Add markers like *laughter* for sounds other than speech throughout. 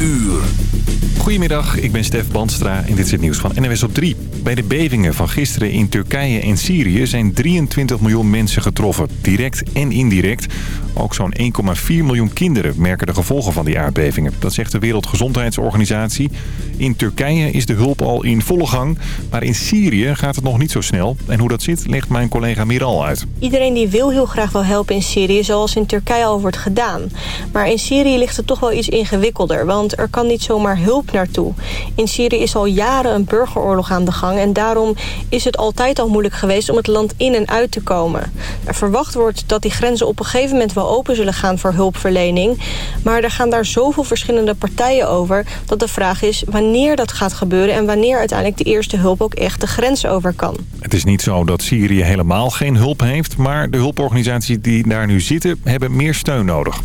uur. Goedemiddag, ik ben Stef Bandstra en dit is het nieuws van NWS op 3. Bij de bevingen van gisteren in Turkije en Syrië zijn 23 miljoen mensen getroffen. Direct en indirect. Ook zo'n 1,4 miljoen kinderen merken de gevolgen van die aardbevingen. Dat zegt de Wereldgezondheidsorganisatie. In Turkije is de hulp al in volle gang. Maar in Syrië gaat het nog niet zo snel. En hoe dat zit, legt mijn collega Miral uit. Iedereen die wil heel graag wel helpen in Syrië, zoals in Turkije al wordt gedaan. Maar in Syrië ligt het toch wel iets ingewikkelder, want er kan niet zomaar hulp naartoe. In Syrië is al jaren een burgeroorlog aan de gang en daarom is het altijd al moeilijk geweest om het land in en uit te komen. Er verwacht wordt dat die grenzen op een gegeven moment wel open zullen gaan voor hulpverlening. Maar er gaan daar zoveel verschillende partijen over dat de vraag is wanneer dat gaat gebeuren en wanneer uiteindelijk de eerste hulp ook echt de grens over kan. Het is niet zo dat Syrië helemaal geen hulp heeft, maar de hulporganisaties die daar nu zitten hebben meer steun nodig.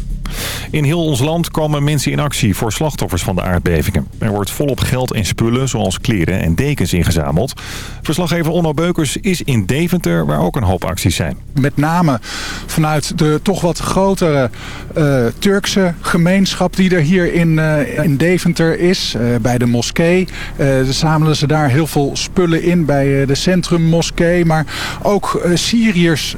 In heel ons land komen mensen in actie voor slachtoffers van de aardbevingen. Er wordt volop geld en spullen, zoals kleren en dekens, ingezameld. Verslaggever Onno Beukers is in Deventer, waar ook een hoop acties zijn. Met name vanuit de toch wat grotere uh, Turkse gemeenschap die er hier in, uh, in Deventer is. Uh, bij de moskee zamelen ze daar heel veel spullen in bij de centrummoskee. Maar ook Syriërs,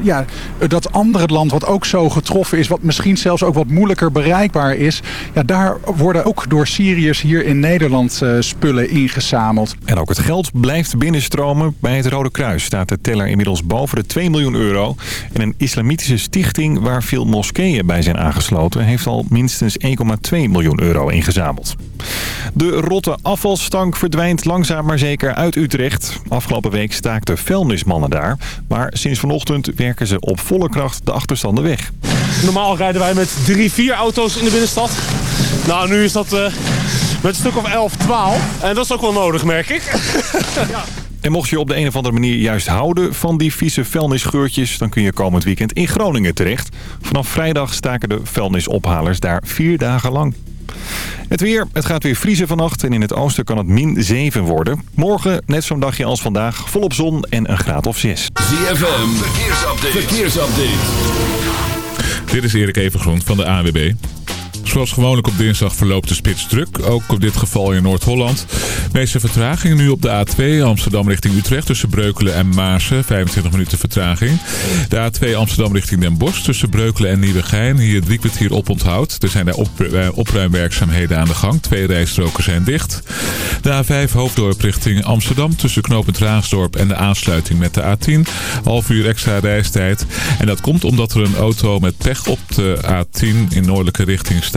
ja, dat andere land wat ook zo getroffen is, wat misschien zelfs ook wat moeilijker bereikbaar is. Ja, daar worden ook door Syriërs hier in Nederland uh, spullen ingezameld. En ook het geld blijft binnenstromen. Bij het Rode Kruis staat de teller inmiddels boven de 2 miljoen euro. En een islamitische stichting waar veel moskeeën bij zijn aangesloten... heeft al minstens 1,2 miljoen euro ingezameld. De rotte afvalstank verdwijnt langzaam maar zeker uit Utrecht. Afgelopen week staakten vuilnismannen daar. Maar sinds vanochtend werken ze op volle kracht de achterstanden weg. Normaal rijden wij met drie, vier auto's in de binnenstad. Nou, nu is dat uh, met een stuk of 11, 12. En dat is ook wel nodig, merk ik. *laughs* ja. En mocht je op de een of andere manier juist houden van die vieze vuilnisgeurtjes... dan kun je komend weekend in Groningen terecht. Vanaf vrijdag staken de vuilnisophalers daar vier dagen lang. Het weer, het gaat weer vriezen vannacht en in het oosten kan het min 7 worden. Morgen net zo'n dagje als vandaag, volop zon en een graad of 6. ZFM, verkeersupdate. verkeersupdate. Dit is Erik Evengroen van de ANWB. Zoals gewoonlijk op dinsdag verloopt de spits druk. Ook op dit geval in Noord-Holland. meeste vertragingen nu op de A2 Amsterdam richting Utrecht tussen Breukelen en Maarsen. 25 minuten vertraging. De A2 Amsterdam richting Den Bosch tussen Breukelen en Nieuwegein. Hier drie kwartier op onthoud. Er zijn daar eh, opruimwerkzaamheden aan de gang. Twee rijstroken zijn dicht. De A5 Hoofddorp richting Amsterdam tussen Knopend Raasdorp en de aansluiting met de A10. Half uur extra reistijd. En dat komt omdat er een auto met pech op de A10 in noordelijke richting staat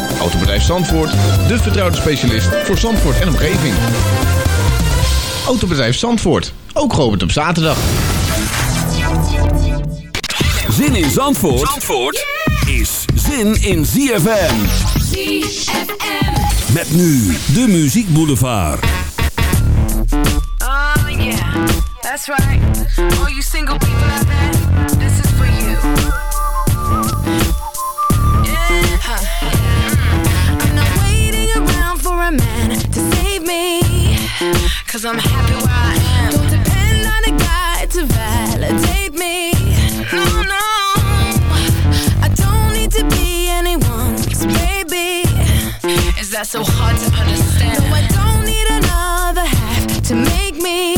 Autobedrijf Zandvoort, de vertrouwde specialist voor Zandvoort en omgeving. Autobedrijf Zandvoort, ook geopend op zaterdag. Zin in Zandvoort, Zandvoort is zin in ZFM. ZFM. Met nu de Muziek Boulevard. Oh yeah, that's right. All you single people out there, this Cause I'm happy where I am. Don't depend on a guy to validate me. No, no. I don't need to be anyone's baby. Is that so hard to understand? No, I don't need another half to make me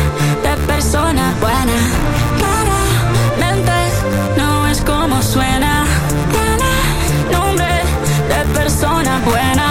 persona buena. Claramente no es como suena. Tiene nombre de persona buena.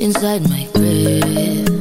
inside my grave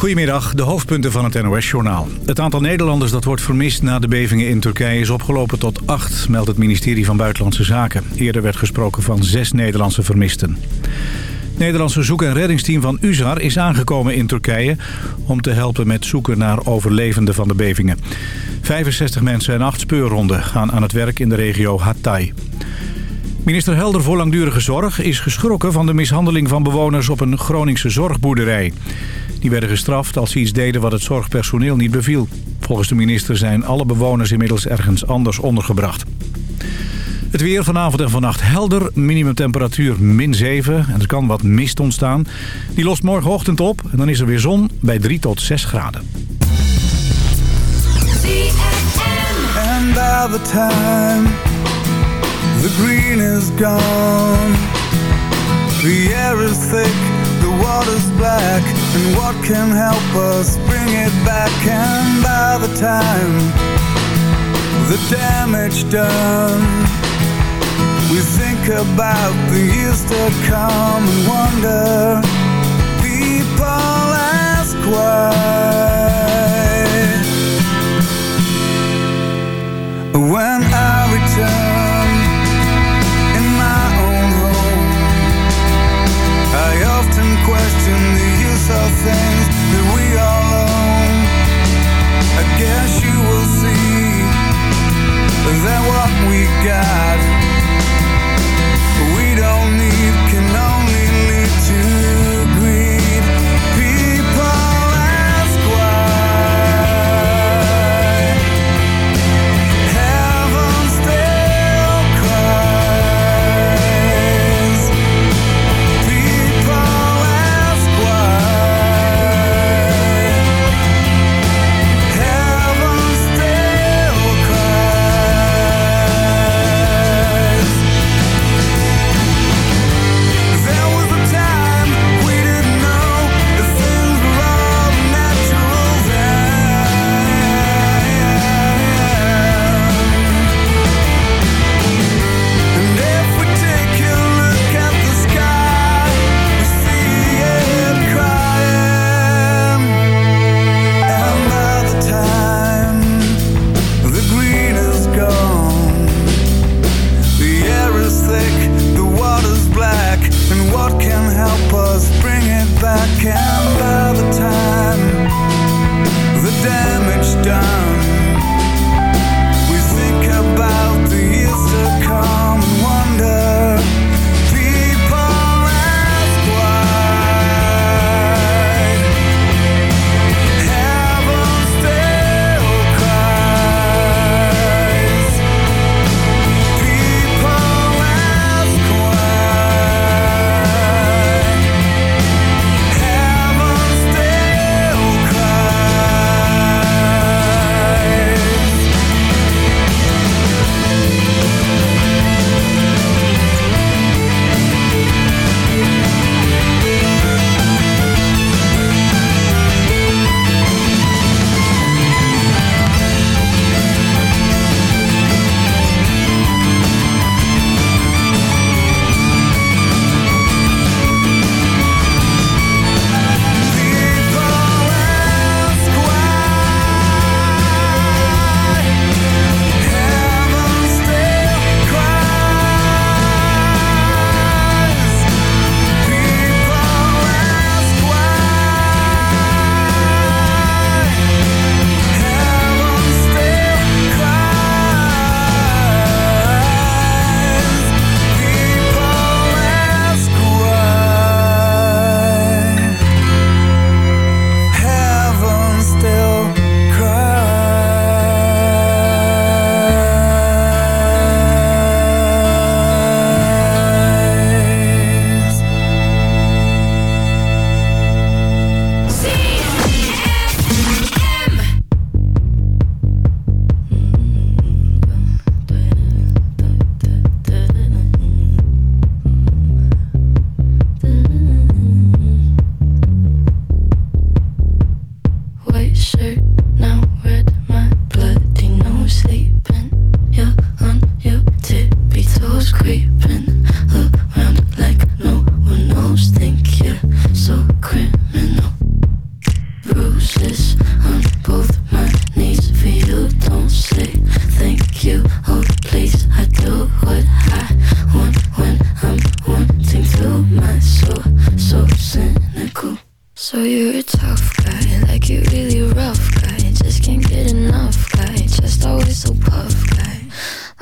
Goedemiddag, de hoofdpunten van het NOS-journaal. Het aantal Nederlanders dat wordt vermist na de bevingen in Turkije is opgelopen tot acht, meldt het ministerie van Buitenlandse Zaken. Eerder werd gesproken van zes Nederlandse vermisten. Het Nederlandse zoek- en reddingsteam van USAR is aangekomen in Turkije... om te helpen met zoeken naar overlevenden van de bevingen. 65 mensen en acht speurronden gaan aan het werk in de regio Hatay. Minister Helder voor Langdurige Zorg is geschrokken van de mishandeling van bewoners op een Groningse zorgboerderij. Die werden gestraft als ze iets deden wat het zorgpersoneel niet beviel. Volgens de minister zijn alle bewoners inmiddels ergens anders ondergebracht. Het weer vanavond en vannacht helder. Minimumtemperatuur min 7. En er kan wat mist ontstaan. Die lost morgenochtend op. En dan is er weer zon bij 3 tot 6 graden. Green is gone, water's black And what can help us bring it back? And by the time the damage done We think about the years to come and wonder People ask why. When we got.